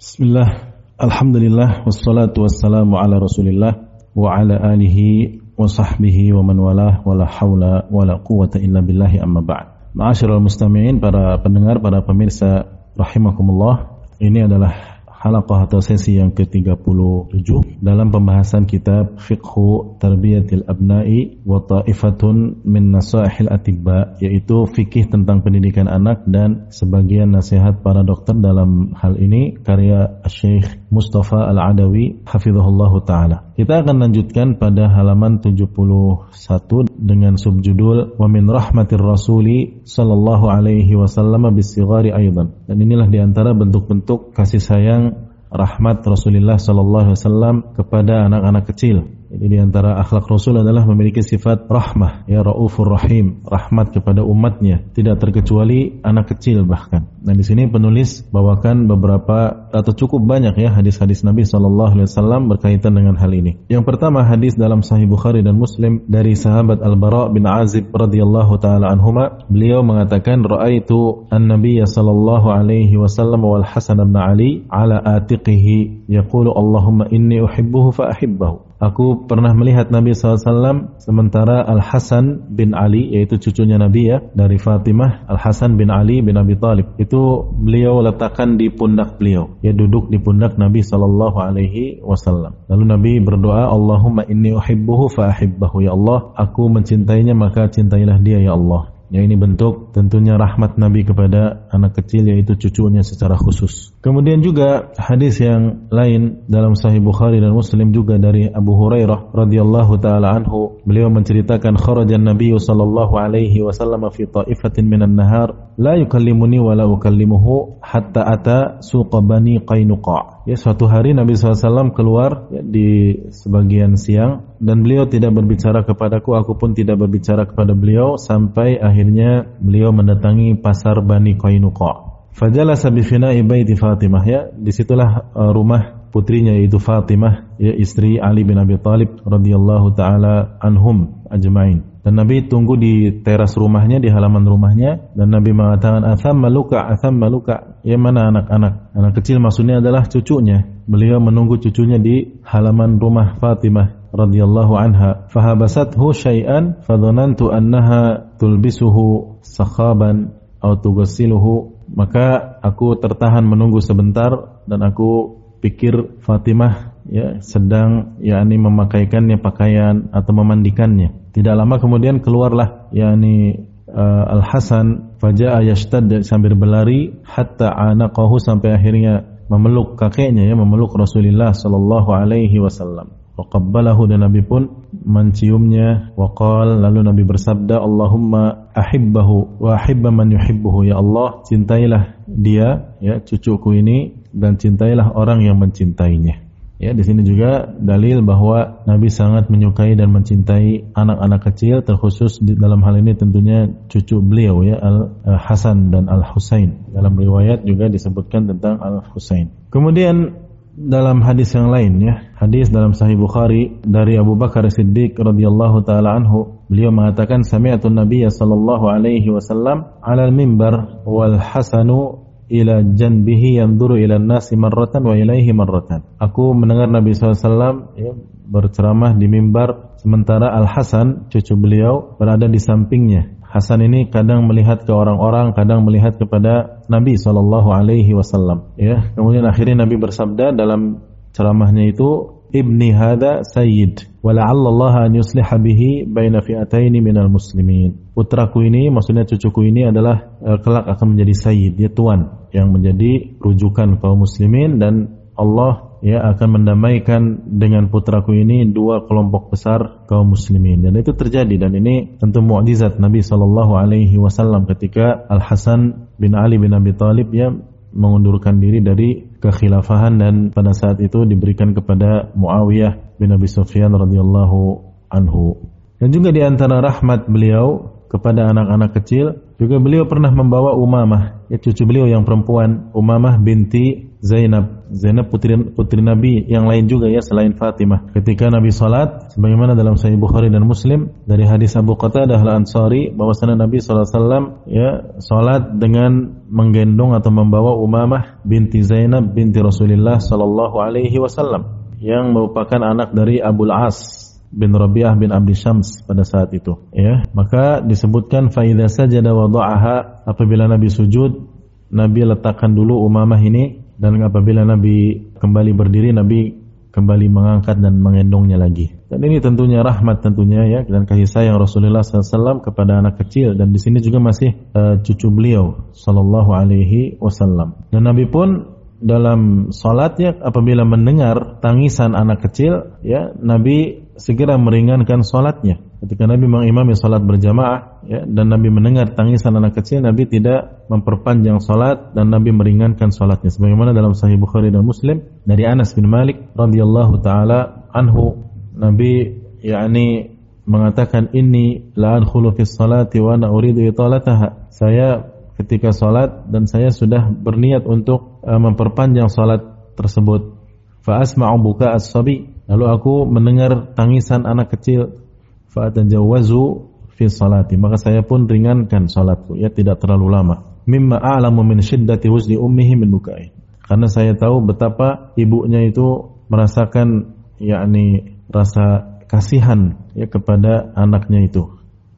Bismillah, Alhamdulillah, wassalatu wassalamu ala rasulillah wa ala alihi wa sahbihi wa man walah wa la hawla wa la quwata illa billahi amma ba'd. Ma'asyiral mustami'in, para pendengar, para pemirsa rahimakumullah. Ini adalah halaqah atau sesi yang ke-37 dalam pembahasan kitab Fiqhu Tarbiyatil Abna'i wa Ta'ifatun min Nasaihil Atibba yaitu fikih tentang pendidikan anak dan sebagian nasihat para dokter dalam hal ini karya Syekh Mustafa Al-Adawi hafizahullah taala. Kita akan lanjutkan pada halaman 71 dengan subjudul wa min rahmatir rasuli sallallahu alaihi wasallam bisigari aidan. Dan inilah di antara bentuk-bentuk kasih sayang rahmat Rasulullah sallallahu alaihi wasallam kepada anak-anak kecil jadi di antara akhlak Rasul adalah memiliki sifat rahmah, ya raufur rahim, rahmat kepada umatnya, tidak terkecuali anak kecil bahkan. Dan di sini penulis bawakan beberapa atau cukup banyak ya hadis-hadis Nabi Shallallahu Alaihi Wasallam berkaitan dengan hal ini. Yang pertama hadis dalam Sahih Bukhari dan Muslim dari sahabat Al Bara bin Azib radhiyallahu taala anhuma, beliau mengatakan raaitu an Nabi Shallallahu Alaihi Wasallam wal Hasan bin Ali ala atiqihi yaqulu Allahumma inni uhibbuhu fa Aku pernah melihat Nabi SAW sementara Al Hasan bin Ali yaitu cucunya Nabi ya dari Fatimah Al Hasan bin Ali bin Abi Thalib itu beliau letakkan di pundak beliau. Ya duduk di pundak Nabi Sallallahu Alaihi Wasallam. Lalu Nabi berdoa Allahumma inni uhibbuhu fa ahibbahu ya Allah aku mencintainya maka cintailah dia ya Allah. Ya ini bentuk tentunya rahmat Nabi kepada anak kecil yaitu cucunya secara khusus. Kemudian juga hadis yang lain dalam Sahih Bukhari dan Muslim juga dari Abu Hurairah radhiyallahu taala anhu beliau menceritakan kharajan Nabi sallallahu alaihi wasallam fi ta'ifatin minan nahar la yukallimuni wa la ukallimuhu hatta ata suqa bani Qainuqa. Ya suatu hari Nabi SAW keluar ya, di sebagian siang dan beliau tidak berbicara kepadaku, aku pun tidak berbicara kepada beliau sampai akhirnya beliau mendatangi pasar Bani Qainuqa. Fajalasa bi fina'i baiti Fatimah ya, di situlah uh, rumah putrinya yaitu Fatimah ya istri Ali bin Abi Thalib radhiyallahu taala anhum ajmain. Dan Nabi tunggu di teras rumahnya, di halaman rumahnya. Dan Nabi mengatakan, Atham maluka, atham maluka. Ya mana anak-anak? Anak kecil maksudnya adalah cucunya. Beliau menunggu cucunya di halaman rumah Fatimah radhiyallahu anha. Fahabasathu syai'an fadhanantu annaha tulbisuhu sakhaban atau tugassiluhu. Maka aku tertahan menunggu sebentar dan aku pikir Fatimah ya sedang yakni memakaikannya pakaian atau memandikannya tidak lama kemudian keluarlah yakni uh, Al Hasan faja'a yashtad sambil berlari hatta anaqahu sampai akhirnya memeluk kakeknya ya memeluk Rasulullah sallallahu alaihi wasallam. Waqabbalahu dan Nabi pun menciumnya waqal lalu Nabi bersabda Allahumma ahibbahu wa ahibba man yuhibbuhu ya Allah cintailah dia ya cucuku ini dan cintailah orang yang mencintainya. Ya, di sini juga dalil bahwa Nabi sangat menyukai dan mencintai anak-anak kecil terkhusus di dalam hal ini tentunya cucu beliau ya Al Hasan dan Al Husain. Dalam riwayat juga disebutkan tentang Al Husain. Kemudian dalam hadis yang lain ya, hadis dalam Sahih Bukhari dari Abu Bakar Siddiq radhiyallahu taala anhu, beliau mengatakan sami'atu Nabiy sallallahu alaihi wasallam 'ala al-mimbar wal Hasanu ila janbihi yanzuru ila nasi marratan wa ilaihi marratan. Aku mendengar Nabi SAW ya, berceramah di mimbar sementara Al Hasan cucu beliau berada di sampingnya. Hasan ini kadang melihat ke orang-orang, kadang melihat kepada Nabi Shallallahu Alaihi Wasallam. Ya, kemudian akhirnya Nabi bersabda dalam ceramahnya itu, ibni hada sayyid wala'allallah an yusliha bihi baina fi'ataini minal muslimin. Putraku ini maksudnya cucuku ini adalah uh, kelak akan menjadi sayyid, dia tuan yang menjadi rujukan kaum muslimin dan Allah ya akan mendamaikan dengan putraku ini dua kelompok besar kaum muslimin dan itu terjadi dan ini tentu mukjizat Nabi Shallallahu alaihi wasallam ketika Al Hasan bin Ali bin Abi Thalib ya mengundurkan diri dari kekhilafahan dan pada saat itu diberikan kepada Muawiyah bin Abi Sufyan radhiyallahu anhu. Dan juga di antara rahmat beliau kepada anak-anak kecil Juga beliau pernah membawa Umamah, ya cucu beliau yang perempuan, Umamah binti Zainab. Zainab putri putri Nabi yang lain juga ya selain Fatimah. Ketika Nabi salat sebagaimana dalam Sahih Bukhari dan Muslim dari hadis Abu Qatadah Al-Ansari bahwasanya Nabi SAW ya salat dengan menggendong atau membawa Umamah binti Zainab binti Rasulullah sallallahu alaihi wasallam yang merupakan anak dari Abu As bin Rabi'ah bin Abdi Syams pada saat itu ya. Maka disebutkan fa idza sajada wada'aha apabila Nabi sujud Nabi letakkan dulu Umamah ini dan apabila Nabi kembali berdiri Nabi kembali mengangkat dan mengendongnya lagi. Dan ini tentunya rahmat tentunya ya dan kasih sayang Rasulullah SAW kepada anak kecil. Dan di sini juga masih uh, cucu beliau Sallallahu Alaihi Wasallam. Dan Nabi pun dalam salatnya apabila mendengar tangisan anak kecil ya Nabi segera meringankan salatnya. Ketika Nabi mengimami salat berjamaah ya dan Nabi mendengar tangisan anak kecil Nabi tidak memperpanjang salat dan Nabi meringankan salatnya. Sebagaimana dalam sahih Bukhari dan Muslim dari Anas bin Malik radhiyallahu taala anhu Nabi yakni mengatakan ini la adkhulu fi salati wa ana uridu italataha. Saya ketika salat dan saya sudah berniat untuk uh, memperpanjang salat tersebut. Fa asma'u buka as-sabi. Lalu aku mendengar tangisan anak kecil. Fa atajawwazu fi salati. Maka saya pun ringankan salatku ya tidak terlalu lama. Mimma a'lamu min syiddati huzni ummihi min bukai. Karena saya tahu betapa ibunya itu merasakan yakni rasa kasihan ya kepada anaknya itu,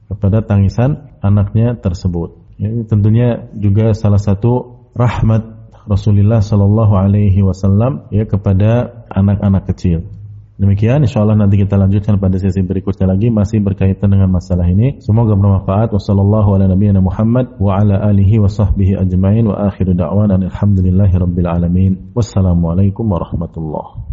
kepada tangisan anaknya tersebut. Ya, ini tentunya juga salah satu rahmat Rasulullah Shallallahu Alaihi Wasallam ya kepada anak-anak kecil. Demikian insya Allah nanti kita lanjutkan pada sesi berikutnya lagi masih berkaitan dengan masalah ini. Semoga bermanfaat. Wassalamualaikum warahmatullahi wabarakatuh.